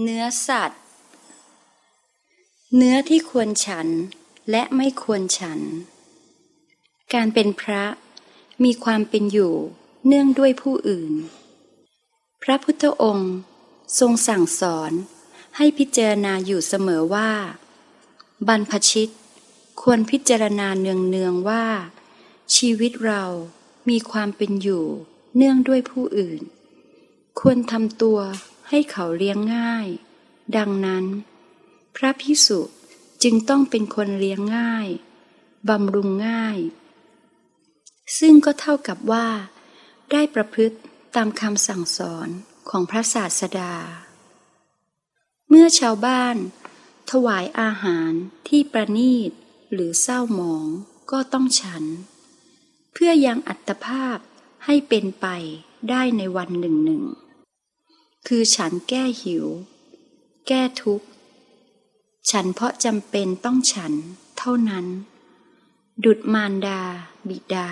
เนื้อสัตว์ เนื้อที่ควรฉันและไม่ควรฉัน การเป็นพระมีความเป็นอยู่เนื่องด้วยผู้อื่น พระพุทธองค์ทรงสั่งสอนให้พิจารณาอยู่เสมอว่า บรรพชิตควรพิจารณาเนืองๆว่า ชีวิตเรามีความเป็นอยู่เนื่องด้วยผู้อื่น ควรทำตัว ให้เขาเลี้ยงง่าย ดังนั้น พระพิสุจึงต้องเป็นคนเลี้ยงง่าย บำรุงง่าย ซึ่งก็เท่ากับว่า ได้ประพฤติตามคำสั่งสอนของพระศาสดา เมื่อชาวบ้าน ถวายอาหารที่ประนีตหรือเศร้าหมองก็ต้องฉัน เพื่อยังอัตภาพให้เป็นไปได้ในวันหนึ่งหนึ่ง คือฉันแก้หิว แก้ทุกข์ ฉันเพราะจำเป็นต้องฉันเท่านั้น ดุดมารดา บิดา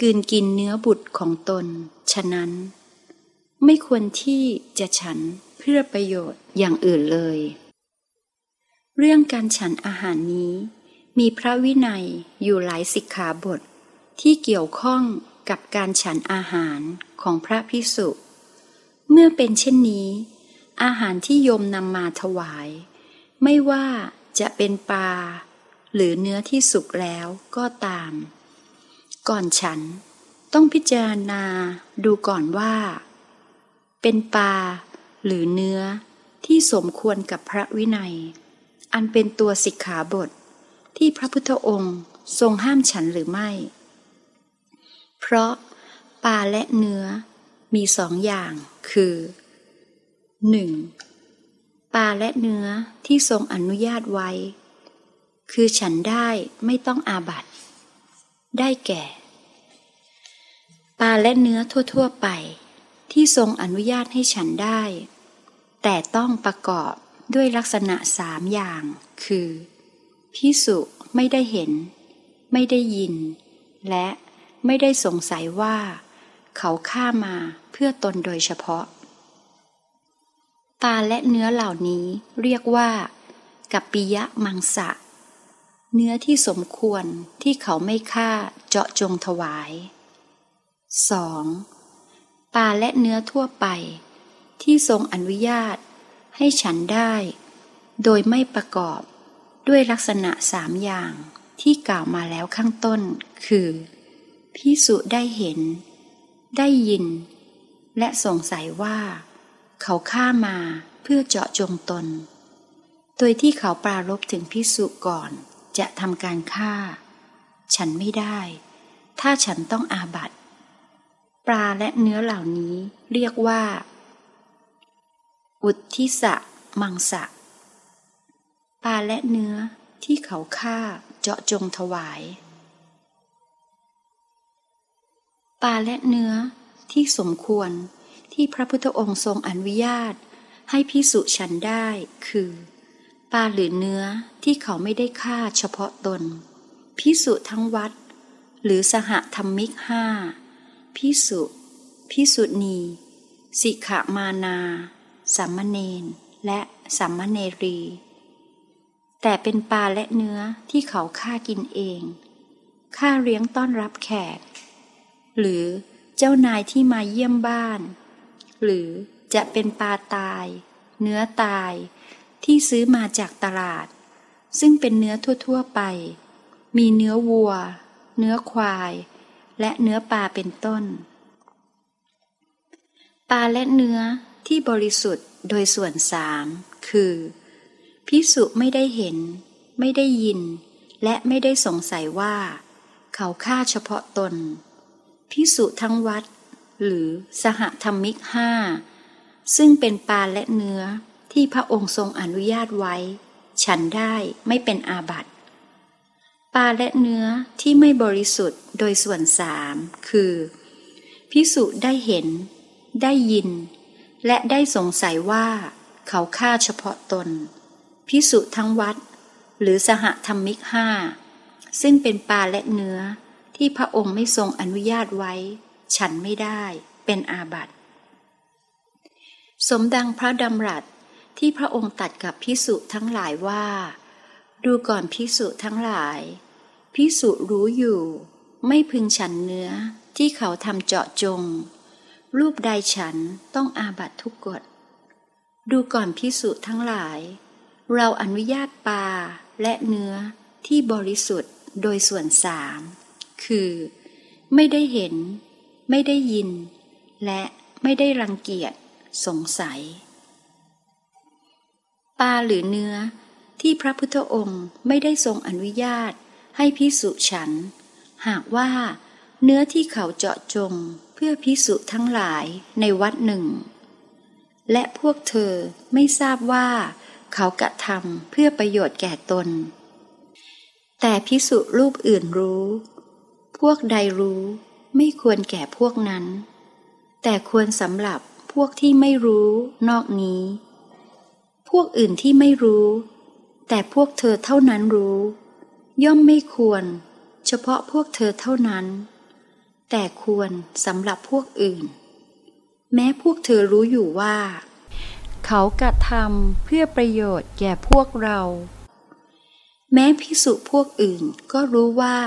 กืนกินเนื้อบุตรของตน ฉะนั้น ไม่ควรที่จะฉันเพื่อประโยชน์อย่างอื่นเลย เรื่องการฉันอาหารนี้ มีพระวินัยอยู่หลายสิกขาบทที่เกี่ยวข้องกับการฉันอาหารของพระพิสุ เมื่อเป็นเช่นนี้ อาหารที่โยมนำมาถวาย ไม่ว่าจะเป็นปลา หรือเนื้อที่สุกแล้วก็ตาม ก่อนฉันต้องพิจารณาดูก่อนว่า เป็นปลาหรือเนื้อที่สมควรกับพระวินัย อันเป็นตัวสิกขาบท ที่พระพุทธองค์ทรงห้ามฉันหรือไม่ เพราะปลาและเนื้อ มีสองอย่างคือ 1. ปลาและเนื้อที่ทรงอนุญาตไว้ คือฉันได้ไม่ต้องอาบัตได้แก่ ปลาและเนื้อทั่ว ๆ ไป ที่ทรงอนุญาตให้ฉันได้ แต่ต้องประกอบด้วยลักษณะสามอย่าง คือพิสุไม่ได้เห็น ไม่ได้ยิน และไม่ได้สงสัยว่า เขาฆ่ามาเพื่อตนโดยเฉพาะ ปลาและเนื้อเหล่านี้เรียกว่า กัปปิยะมังสะ เนื้อที่สมควรที่เขาไม่ฆ่าเจาะจงถวาย 2. ปลาและเนื้อทั่วไป ที่ทรงอนุญาตให้ฉันได้ โดยไม่ประกอบด้วยลักษณะสามอย่างที่กล่าวมาแล้วข้างต้น คือพิสุได้เห็น ได้ยิน และสงสัยว่า เขาฆ่ามาเพื่อเจาะจงตน โดยที่เขาปรารบถึงพิสุก่อนจะทำการฆ่า ฉันไม่ได้ ถ้าฉันต้องอาบัตปลาและเนื้อเหล่านี้เรียกว่า อุทธิสะมังสะ ปลาและเนื้อที่เขาฆ่าเจาะจงถวาย ปลาและเนื้อที่สมควรที่พระพุทธองค์ทรงอนุญาต ให้พิสุฉันได้คือ ปลาหรือเนื้อที่เขาไม่ได้ฆ่าเฉพาะตน พิสุทั้งวัด หรือสหธรรมิกห้าพิสุพิสุณีสิกขามานาสัมมเนนและสัมมเนรี แต่เป็นปลาและเนื้อที่เขาฆ่ากินเองฆ่าเลี้ยงต้อนรับแขก หรือเจ้านายที่มาเยี่ยมบ้าน หรือจะเป็นปลาตาย เนื้อตาย ที่ซื้อมาจากตลาด ซึ่งเป็นเนื้อทั่ว ๆไป มีเนื้อวัว เนื้อควาย และเนื้อปลาเป็นต้น ปลาและเนื้อที่บริสุทธิ์โดยส่วนสามคือพิสุไม่ได้เห็น ไม่ได้ยิน และไม่ได้สงสัยว่า เขาฆ่าเฉพาะตน พิสุทั้งวัด หรือสหธรรมิกห้าซึ่งเป็นปลาและเนื้อที่พระองค์ทรงอนุญาตไว้ ฉันได้ไม่เป็นอาบัติปลาและเนื้อที่ไม่บริสุทธิ์โดยส่วนสามคือ พิสุได้เห็น ได้ยิน และได้สงสัยว่า เขาฆ่าเฉพาะตน พิสุทั้งวัด หรือสหธรรมิกห้าซึ่งเป็นปลาและเนื้อ ที่พระองค์ไม่ทรงอนุญาตไว้ ฉันไม่ได้เป็นอาบัติ สมดังพระดำรัสที่พระองค์ตัดกับพิสุทั้งหลายว่า ดูก่อนพิสุทั้งหลาย พิสุรู้อยู่ ไม่พึงฉันเนื้อที่เขาทำเจาะจง รูปใดฉันต้องอาบัตทุกกฎ ดูก่อนพิสุทั้งหลาย เราอนุญาตปลาและเนื้อที่บริสุทธิ์โดยส่วนสาม คือ ไม่ได้เห็น ไม่ได้ยิน และไม่ได้รังเกียจสงสัย ปลาหรือเนื้อที่พระพุทธองค์ไม่ได้ทรงอนุญาตให้พิสุฉัน หากว่าเนื้อที่เขาเจาะจงเพื่อพิสุทั้งหลายในวัดหนึ่ง และพวกเธอไม่ทราบว่าเขากระทำเพื่อประโยชน์แก่ตน แต่พิสุรูปอื่นรู้ พวกใดรู้ไม่ควรแก่พวกนั้น แต่ควรสำหรับพวกที่ไม่รู้นอกนี้ พวกอื่นที่ไม่รู้ แต่พวกเธอเท่านั้นรู้ ย่อมไม่ควร เฉพาะพวกเธอเท่านั้น แต่ควรสำหรับพวกอื่น แม้พวกเธอรู้อยู่ว่า เขากระทำเพื่อประโยชน์แก่พวกเรา แม้พิสุพวกอื่นก็รู้ว่า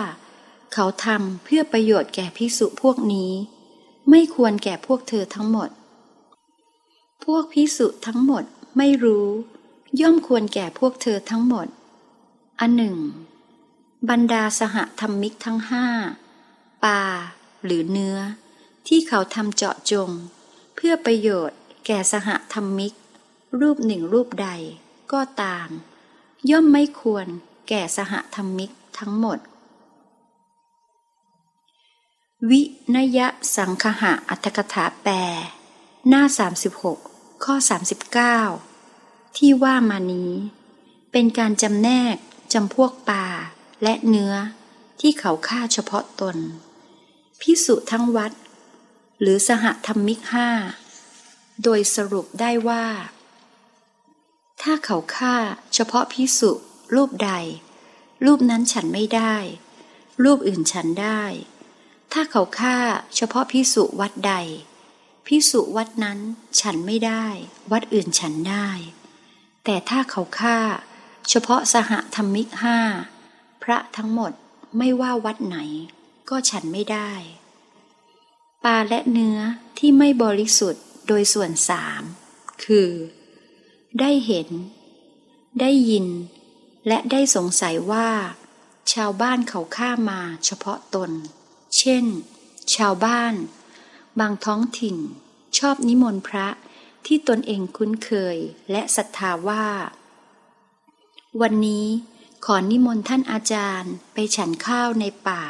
เขาทำเพื่อประโยชน์แก่พิสุพวกนี้ ไม่ควรแก่พวกเธอทั้งหมด พวกพิสุทั้งหมดไม่รู้ ย่อมควรแก่พวกเธอทั้งหมด อันหนึ่ง บรรดาสหธรรมิกทั้งห้าปลาหรือเนื้อ ที่เขาทำเจาะจง เพื่อประโยชน์แก่สหธรรมิก รูปหนึ่งรูปใดก็ตาม ย่อมไม่ควรแก่สหธรรมิกทั้งหมด วินยสังคหะอัตถกถาแปล หน้า 36 ข้อ 39 ที่ว่ามานี้ เป็นการจำแนกจำพวกปลาและเนื้อที่เขาฆ่าเฉพาะตน พิสุทั้งวัด หรือสหธรรมิกห้า โดยสรุปได้ว่า ถ้าเขาฆ่าเฉพาะพิสุรูปใด รูปนั้นฉันไม่ได้ รูปอื่นฉันได้ ถ้าเขาฆ่าเฉพาะพิสุวัดใด พิสุวัดนั้นฉันไม่ได้ วัดอื่นฉันได้ แต่ถ้าเขาฆ่า เฉพาะสหธรรมิกห้าพระทั้งหมดไม่ว่าวัดไหน ก็ฉันไม่ได้ ปลาและเนื้อที่ไม่บริสุทธิ์โดยส่วนสามคือ ได้เห็น ได้ยิน และได้สงสัยว่า ชาวบ้านเขาฆ่ามาเฉพาะตน เช่น ชาวบ้าน บางท้องถิ่น ชอบนิมนต์พระที่ตนเองคุ้นเคยและศรัทธาว่า วันนี้ขอนิมนต์ท่านอาจารย์ไปฉันข้าวในป่า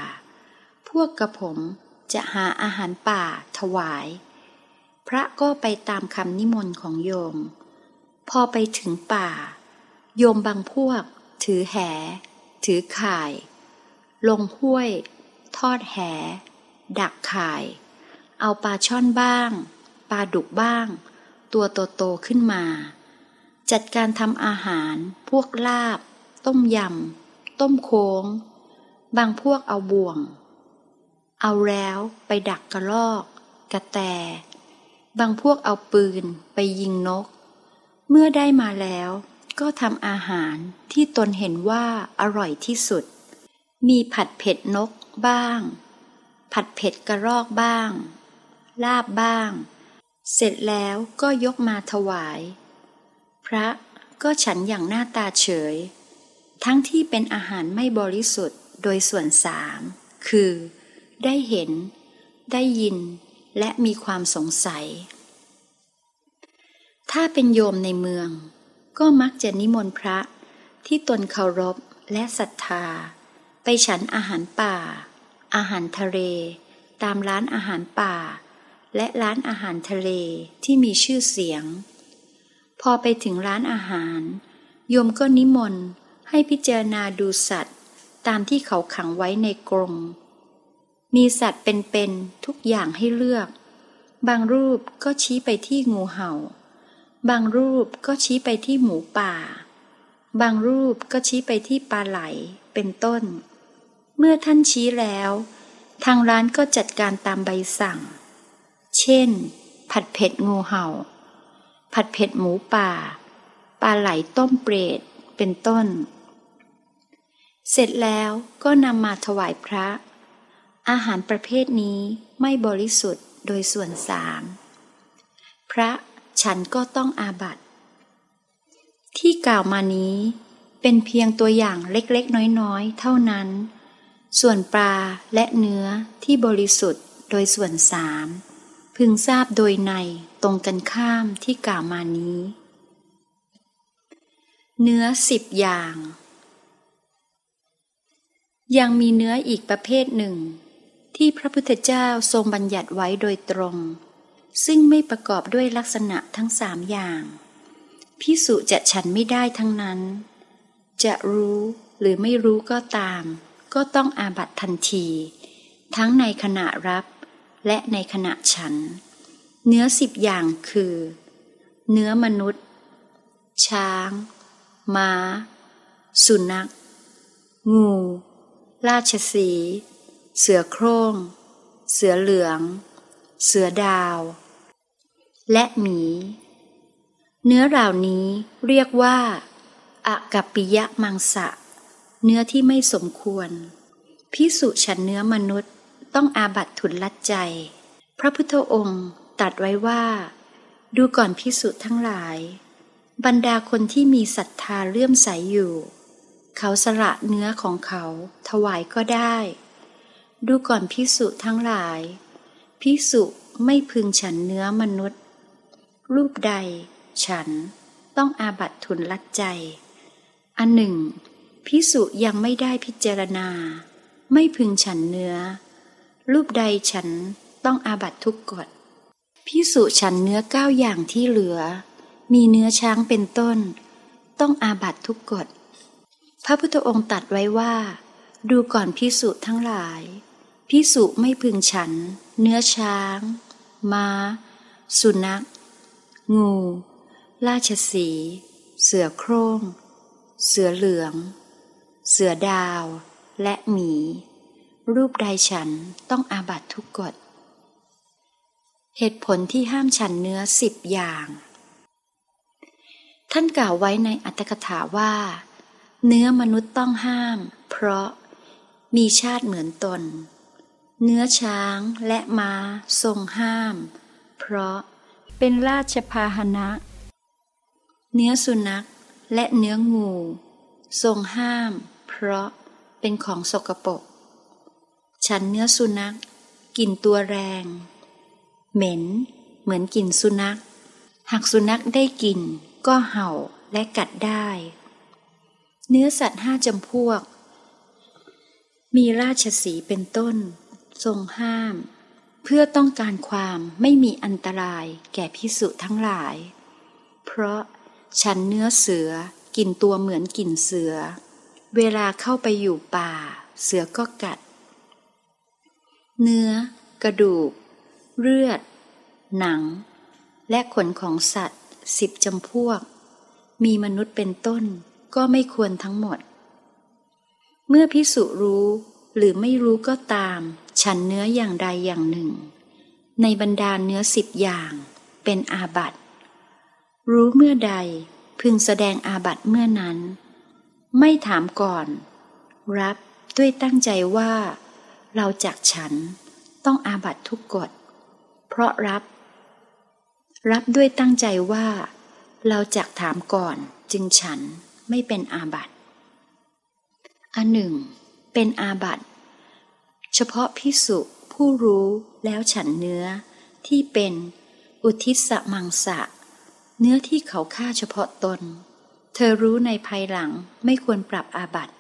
พวกกระผมจะหาอาหารป่าถวาย พระก็ไปตามคำนิมนต์ของโยม พอไปถึงป่า โยมบางพวก ถือแห ถือข่าย ลงห้วย ทอดแห ดักข่าย เอาปลาช่อนบ้าง ปลาดุกบ้าง ตัวโตๆขึ้นมา จัดการทำอาหาร พวกลาบ ต้มยำ ต้มโค้ง บางพวกเอาบ่วง เอาแล้วไปดักกระรอก กระแต บางพวกเอาปืนไปยิงนก เมื่อได้มาแล้วก็ทำอาหารที่ตนเห็นว่าอร่อยที่สุด มีผัดเผ็ดนกบ้าง ผัดเผ็ดกระรอกบ้าง ลาบบ้าง เสร็จแล้วก็ยกมาถวาย พระก็ฉันอย่างหน้าตาเฉย ทั้งที่เป็นอาหารไม่บริสุทธิ์โดยส่วนสาม คือ ได้เห็น ได้ยิน และมีความสงสัย ถ้าเป็นโยมในเมือง ก็มักจะนิมนต์พระที่ตนเคารพและศรัทธา ไปฉันอาหารป่า อาหารทะเล ตามร้านอาหารป่า และร้านอาหารทะเลที่มีชื่อเสียง พอไปถึงร้านอาหาร โยมก็นิมนต์ให้พิจารณาดูสัตว์ ตามที่เขาขังไว้ในกรง มีสัตว์เป็นๆทุกอย่างให้เลือก บางรูปก็ชี้ไปที่งูเห่า บางรูปก็ชี้ไปที่หมูป่า บางรูปก็ชี้ไปที่ปลาไหลเป็นต้น เมื่อท่านชี้แล้ว ทางร้านก็จัดการตามใบสั่ง เช่น ผัดเผ็ดงูเห่า ผัดเผ็ดหมูป่า ปลาไหลต้มเปรต เป็นต้น เสร็จแล้วก็นำมาถวายพระ อาหารประเภทนี้ไม่บริสุทธิ์โดยส่วนสาม พระฉันก็ต้องอาบัติ ที่กล่าวมานี้เป็นเพียงตัวอย่างเล็กๆ น้อยๆ เท่านั้น ส่วนปลาและเนื้อที่บริสุทธิ์โดยส่วนสามพึงทราบโดยในตรงกันข้ามที่กล่าวมานี้ เนื้อสิบอย่าง ยังมีเนื้ออีกประเภทหนึ่ง ที่พระพุทธเจ้าทรงบัญญัติไว้โดยตรง ซึ่งไม่ประกอบด้วยลักษณะทั้งสามอย่างพิสุจะฉันไม่ได้ทั้งนั้น จะรู้หรือไม่รู้ก็ตาม ก็ต้องอาบัตทันที ทั้งในขณะรับและในขณะฉัน เนื้อสิบอย่างคือ เนื้อมนุษย์ ช้าง ม้า สุนัข งู ราชสี เสือโคร่ง เสือเหลือง เสือดาว และหมี เนื้อเหล่านี้เรียกว่าอากัปปิยะมังสะ เนื้อที่ไม่สมควร พิสุฉันเนื้อมนุษย์ต้องอาบัตทุนลัดใจ พระพุทธองค์ตรัสไว้ว่า ดูก่อนพิสุทั้งหลาย บรรดาคนที่มีศรัทธาเลื่อมใสอยู่ เขาสละเนื้อของเขาถวายก็ได้ ดูก่อนพิสุทั้งหลายพิสุไม่พึงฉันเนื้อมนุษย์ รูปใด ฉันต้องอาบัตทุนลัดใจ อันหนึ่ง พิสุยังไม่ได้พิจารณา ไม่พึงฉันเนื้อ รูปใดฉันต้องอาบัตทุกกฎพิสุฉันเนื้อเก้าอย่างที่เหลือ มีเนื้อช้างเป็นต้น ต้องอาบัตทุกกฎพระพุทธองค์ตรัสไว้ว่า ดูก่อนพิสุทั้งหลายพิสุไม่พึงฉัน เนื้อช้างม้า สุนัข งู ราชสี เสือโคร่ง เสือเหลือง เสือดาว และหมี รูปใดฉันต้องอาบัตทุกกฎ เหตุผลที่ห้ามฉันเนื้อสิบอย่าง ท่านกล่าวไว้ในอัตถกถาว่า เนื้อมนุษย์ต้องห้าม เพราะมีชาติเหมือนตน เนื้อช้างและม้าทรงห้าม เพราะเป็นราชพาหนะ เนื้อสุนัขและเนื้องู ทรงห้าม เพราะเป็นของสกปรกฉันเนื้อสุนัขกลิ่นตัวแรง เหม็น เหมือนกลิ่นสุนัข หากสุนัขได้กลิ่นก็เห่าและกัดได้ เนื้อสัตว์ห้าจำพวก มีราชสีเป็นต้น ทรงห้าม เพื่อต้องการความไม่มีอันตรายแก่พิสุทั้งหลาย เพราะฉันเนื้อเสือกินตัวเหมือนกินเสือ เวลาเข้าไปอยู่ป่า เสือก็กัด เนื้อ กระดูก เลือด หนัง และขนของสัตว์สิบจำพวก มีมนุษย์เป็นต้นก็ไม่ควรทั้งหมด เมื่อพิสุรู้หรือไม่รู้ก็ตาม ฉันเนื้ออย่างใดอย่างหนึ่ง ในบรรดาเนื้อสิบอย่างเป็นอาบัติรู้เมื่อใดพึงแสดงอาบัติเมื่อนั้น ไม่ถามก่อน รับด้วยตั้งใจว่า เราจากฉันต้องอาบัตทุกกฎ เพราะรับ รับด้วยตั้งใจว่า เราจักถามก่อนจึงฉันไม่เป็นอาบัตอันหนึ่ง เป็นอาบัตเฉพาะพิสุผู้รู้แล้วฉันเนื้อที่เป็นอุทิศมังสะ เนื้อที่เขาฆ่าเฉพาะตน เธอรู้ในภายหลังไม่ควรปรับอาบัติ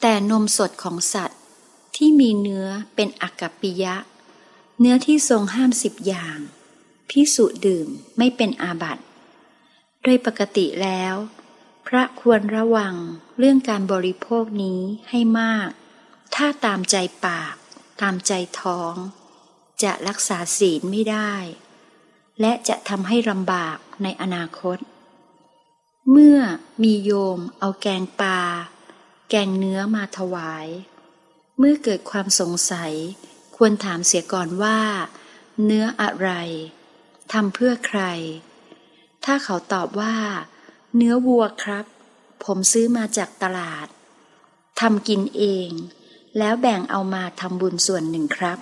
แต่นมสดของสัตว์ที่มีเนื้อเป็นอักกัปปิยะ เนื้อที่ทรงห้ามสิบอย่างพิสุดื่มไม่เป็นอาบัติโดยปกติแล้ว พระควรระวังเรื่องการบริโภคนี้ให้มาก ถ้าตามใจปาก ตามใจท้อง จะรักษาศีลไม่ได้ และจะทำให้ลำบากในอนาคต เมื่อมีโยมเอาแกงปลา แกงเนื้อมาถวาย เมื่อเกิดความสงสัย ควรถามเสียก่อนว่า เนื้ออะไรทำเพื่อใคร ถ้าเขาตอบว่า เนื้อวัวครับ ผมซื้อมาจากตลาดทำกินเอง แล้วแบ่งเอามาทำบุญส่วนหนึ่งครับ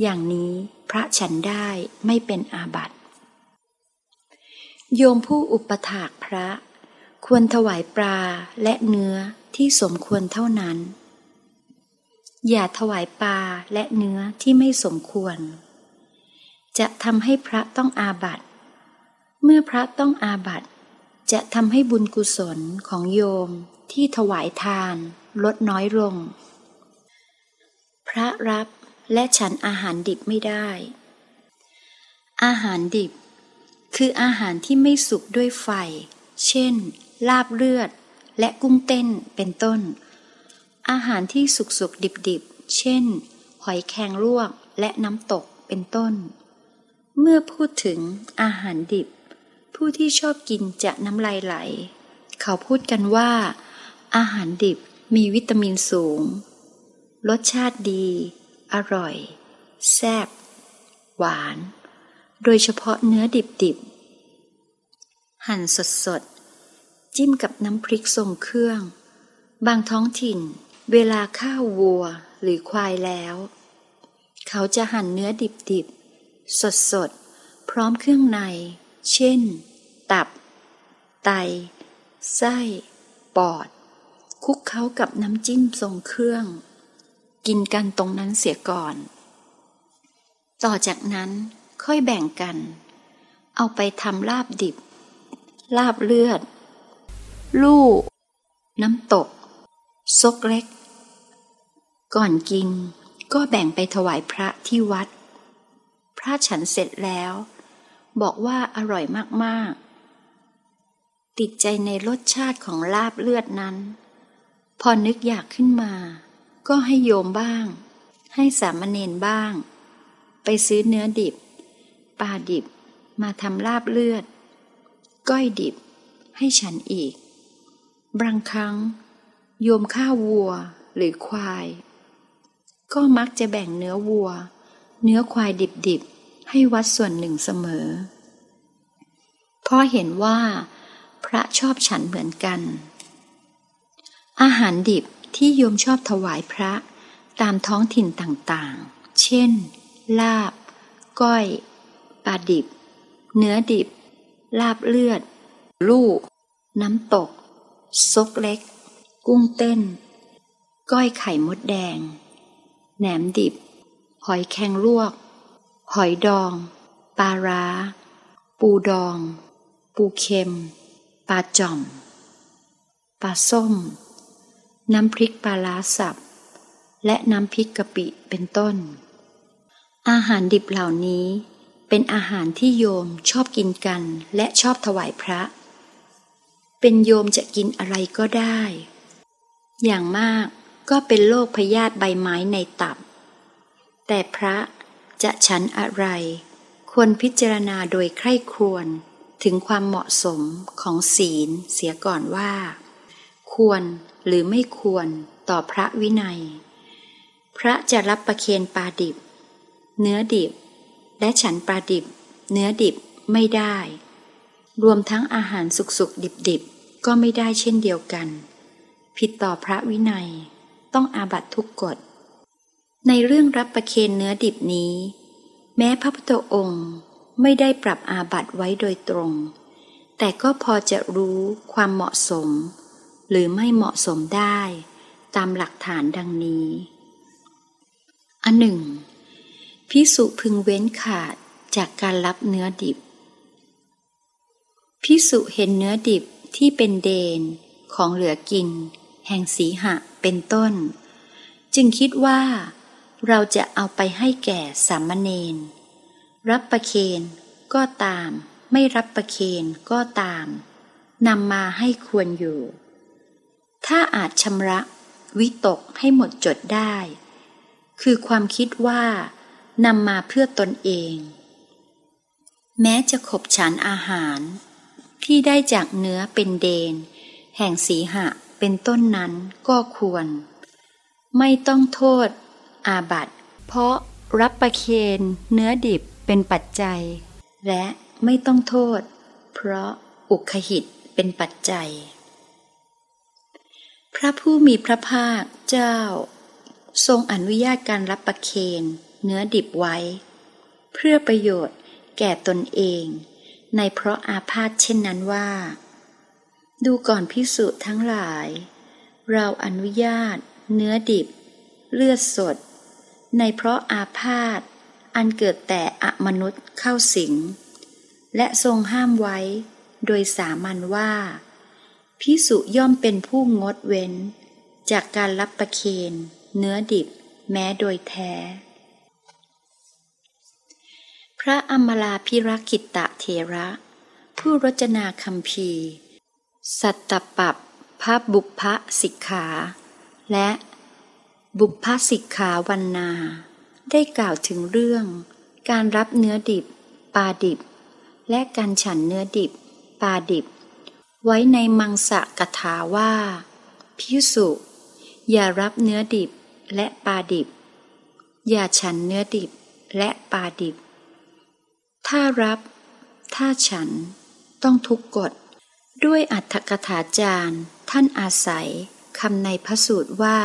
อย่างนี้พระฉันได้ไม่เป็นอาบัติ โยมผู้อุปถากพระ ควรถวายปลาและเนื้อที่สมควรเท่านั้น อย่าถวายปลาและเนื้อที่ไม่สมควร จะทำให้พระต้องอาบัติเมื่อพระต้องอาบัติจะทำให้บุญกุศลของโยมที่ถวายทานลดน้อยลง พระรับและฉันอาหารดิบไม่ได้ อาหารดิบ คืออาหารที่ไม่สุกด้วยไฟ เช่น ลาบเลือด และกุ้งเต้นเป็นต้น อาหารที่สุกสุกดิบดิบเช่น หอยแครงลวกและน้ำตกเป็นต้น เมื่อพูดถึงอาหารดิบ ผู้ที่ชอบกินจะน้ำลายไหล เขาพูดกันว่า อาหารดิบมีวิตามินสูง รสชาติดี อร่อย แซ่บ หวาน โดยเฉพาะเนื้อดิบๆ หั่นสดๆ จิ้มกับน้ำพริกทรงเครื่อง บางท้องถิ่น เวลาข้าววัวหรือควายแล้ว เขาจะหั่นเนื้อดิบๆ สดๆ พร้อมเครื่องใน เช่น ตับ ไต ไส้ ปอด คุกเขากับน้ำจิ้มทรงเครื่อง กินกันตรงนั้นเสียก่อน ต่อจากนั้น ค่อยแบ่งกัน เอาไปทำลาบดิบ ลาบเลือด ลูกน้ำตก ซกเล็ก ก่อนกินก็แบ่งไปถวายพระที่วัด พระฉันเสร็จแล้ว บอกว่าอร่อยมาก ๆ ติดใจในรสชาติของลาบเลือดนั้น พอนึกอยากขึ้นมา ก็ให้โยมบ้าง ให้สามเณรบ้าง ไปซื้อเนื้อดิบ ปลาดิบ มาทำลาบเลือด ก้อยดิบ ให้ฉันอีก บางครั้ง โยมข้าววัวหรือควาย ก็มักจะแบ่งเนื้อวัว เนื้อควายดิบๆ ให้วัดส่วนหนึ่งเสมอ เพราะเห็นว่า พระชอบฉันเหมือนกัน อาหารดิบที่โยมชอบถวายพระตามท้องถิ่นต่างๆ เช่น ลาบ ก้อย ปลาดิบ เนื้อดิบ ลาบเลือด ลูก น้ำตก ซกเล็ก กุ้งเต้น ก้อยไข่มดแดง แหนมดิบ หอยแครงลวก หอยดอง ปลาร้า ปูดอง ปูเค็ม ปลาจ่อม ปลาส้ม น้ำพริกปลาลาสับ และน้ำพริกกะปิเป็นต้นอาหารดิบเหล่านี้ เป็นอาหารที่โยมชอบกินกัน และชอบถวายพระ เป็นโยมจะกินอะไรก็ได้ อย่างมากก็เป็นโรคพยาธิใบไม้ในตับ แต่พระจะฉันอะไร ควรพิจารณาโดยใคร่ครวญถึงความเหมาะสมของศีลเสียก่อนว่า ควรหรือไม่ควรต่อพระวินัย พระจะรับประเคนปลาดิบ เนื้อดิบ และฉันปลาดิบ เนื้อดิบไม่ได้ รวมทั้งอาหารสุกๆ ดิบๆ ก็ไม่ได้เช่นเดียวกัน ผิดต่อพระวินัยต้องอาบัตทุกกฎ ในเรื่องรับประเคนเนื้อดิบนี้ แม้พระพุทธองค์ไม่ได้ปรับอาบัตไว้โดยตรง แต่ก็พอจะรู้ความเหมาะสม หรือไม่เหมาะสมได้ ตามหลักฐานดังนี้ อันหนึ่ง พิสุพึงเว้นขาดจากการรับเนื้อดิบ พิสุเห็นเนื้อดิบที่เป็นเดนของเหลือกิน แห่งสีหะเป็นต้น จึงคิดว่า เราจะเอาไปให้แก่สามเณรรับประเคนก็ตาม ไม่รับประเคนก็ตามนำมาให้ควรอยู่ ถ้าอาจชำระวิตกให้หมดจดได้ คือความคิดว่า นำมาเพื่อตนเอง แม้จะขบฉันอาหาร ที่ได้จากเนื้อเป็นเดน แห่งสีหะเป็นต้นนั้นก็ควร ไม่ต้องโทษ อาบัตเพราะรับประเคนเนื้อดิบเป็นปัจจัย และไม่ต้องโทษ เพราะอุคหิตเป็นปัจจัย พระผู้มีพระภาคเจ้า ทรงอนุญาตการรับประเคน เนื้อดิบไว้ เพื่อประโยชน์แก่ตนเอง ในเพราะอาพาธเช่นนั้นว่า ดูก่อนพิสุทั้งหลาย เราอนุญาต เนื้อดิบ เลือดสด ในเพราะอาพาธอันเกิดแต่อมนุษย์เข้าสิง และทรงห้ามไว้ โดยสามัญว่า พิสุย่อมเป็นผู้งดเว้น จากการรับประเคนเนื้อดิบแม้โดยแท้ ระอมลาพิรักิตะเทระ ผู้รจนาคำพีร์สัตตปับพระบุพสิกขา และบุพสิกขาวันนา ได้กล่าวถึงเรื่อง การรับเนื้อดิบ ปลาดิบ และการฉันเนื้อดิบ ปลาดิบ ไว้ในมังสะกถาว่า พิสุ อย่ารับเนื้อดิบและปลาดิบ อย่าฉันเนื้อดิบและปลาดิบ ถ้ารับ ถ้าฉัน ต้องทุกกฎ ด้วยอัตถกถาจารย์ ท่านอาศัยคำในพระสูตรว่า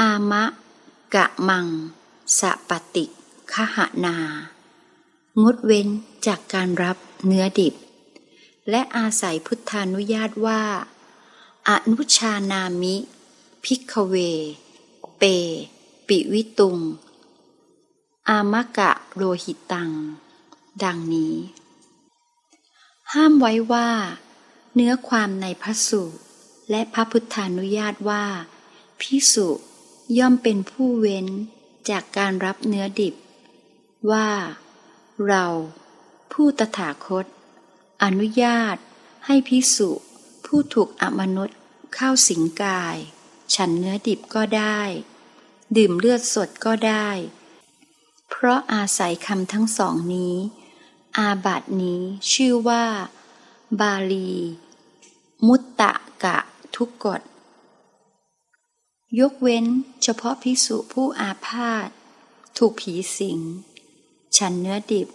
อามะ กะมัง สะปฏิคหนา งดเว้นจากการรับเนื้อดิบ และอาศัยพุทธานุญาตว่า อนุชานามิ พิกเว เป ปิวิตุง อามะกะโรหิตัง ดังนี้ ห้ามไว้ว่า เนื้อความในพระสูตรและพระพุทธานุญาตว่าพิสุย่อมเป็นผู้เว้นจากการรับเนื้อดิบ ว่า เรา ผู้ตถาคต อนุญาตให้พิสุผู้ถูกอมนุษย์เข้าสิงกาย ฉันเนื้อดิบก็ได้ ดื่มเลือดสดก็ได้ เพราะอาศัยคำทั้งสองนี้ อาบัตินี้ชื่อว่า บาลี มุตตะกะทุกกฎ ยกเว้นเฉพาะภิกษุผู้อาพาธถูกผีสิง ฉันเนื้อดิบ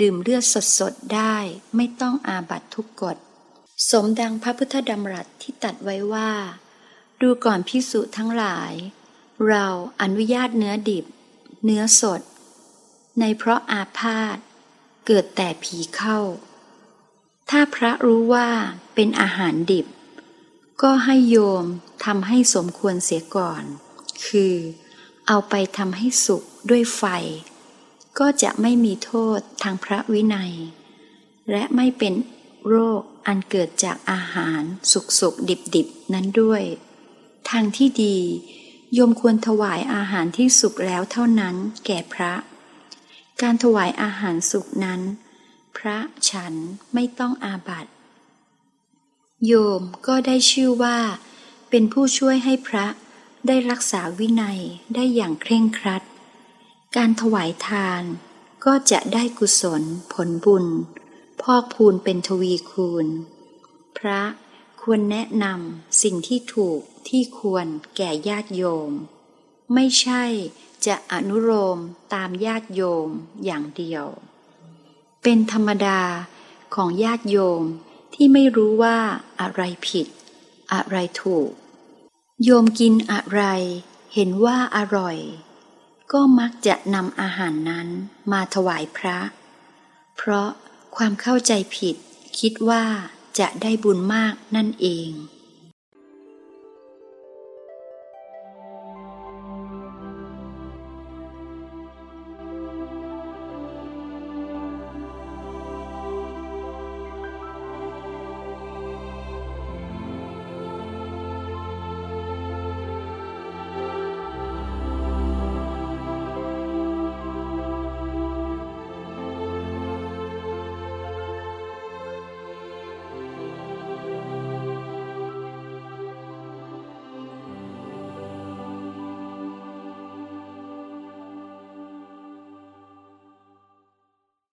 ดื่มเลือดสดๆได้ไม่ต้องอาบัตทุกกฎ สมดังพระพุทธดำรัสที่ตัดไว้ว่า ดูก่อนพิสุทั้งหลาย เราอนุญาตเนื้อดิบ เนื้อสด ในเพราะอาพาธเกิดแต่ผีเข้า ถ้าพระรู้ว่าเป็นอาหารดิบ ก็ให้โยมทำให้สมควรเสียก่อน คือเอาไปทำให้สุกด้วยไฟ ก็จะไม่มีโทษทางพระวินัย และไม่เป็นโรคอันเกิดจากอาหารสุกสุกดิบดิบๆนั้นด้วย ทางที่ดี โยมควรถวายอาหารที่สุกแล้วเท่านั้นแก่พระ การถวายอาหารสุกนั้น พระฉันไม่ต้องอาบัติโยมก็ได้ชื่อว่า เป็นผู้ช่วยให้พระได้รักษาวินัยได้อย่างเคร่งครัด การถวายทานก็จะได้กุศลผลบุญ พอกพูนเป็นทวีคูณ พระ ควรแนะนำสิ่งที่ถูกที่ควรแก่ญาติโยม ไม่ใช่จะอนุโลมตามญาติโยมอย่างเดียว เป็นธรรมดาของญาติโยมที่ไม่รู้ว่าอะไรผิด อะไรถูก โยมกินอะไร เห็นว่าอร่อย ก็มักจะนำอาหารนั้นมาถวายพระ เพราะความเข้าใจผิดคิดว่า จะได้บุญมากนั่นเอง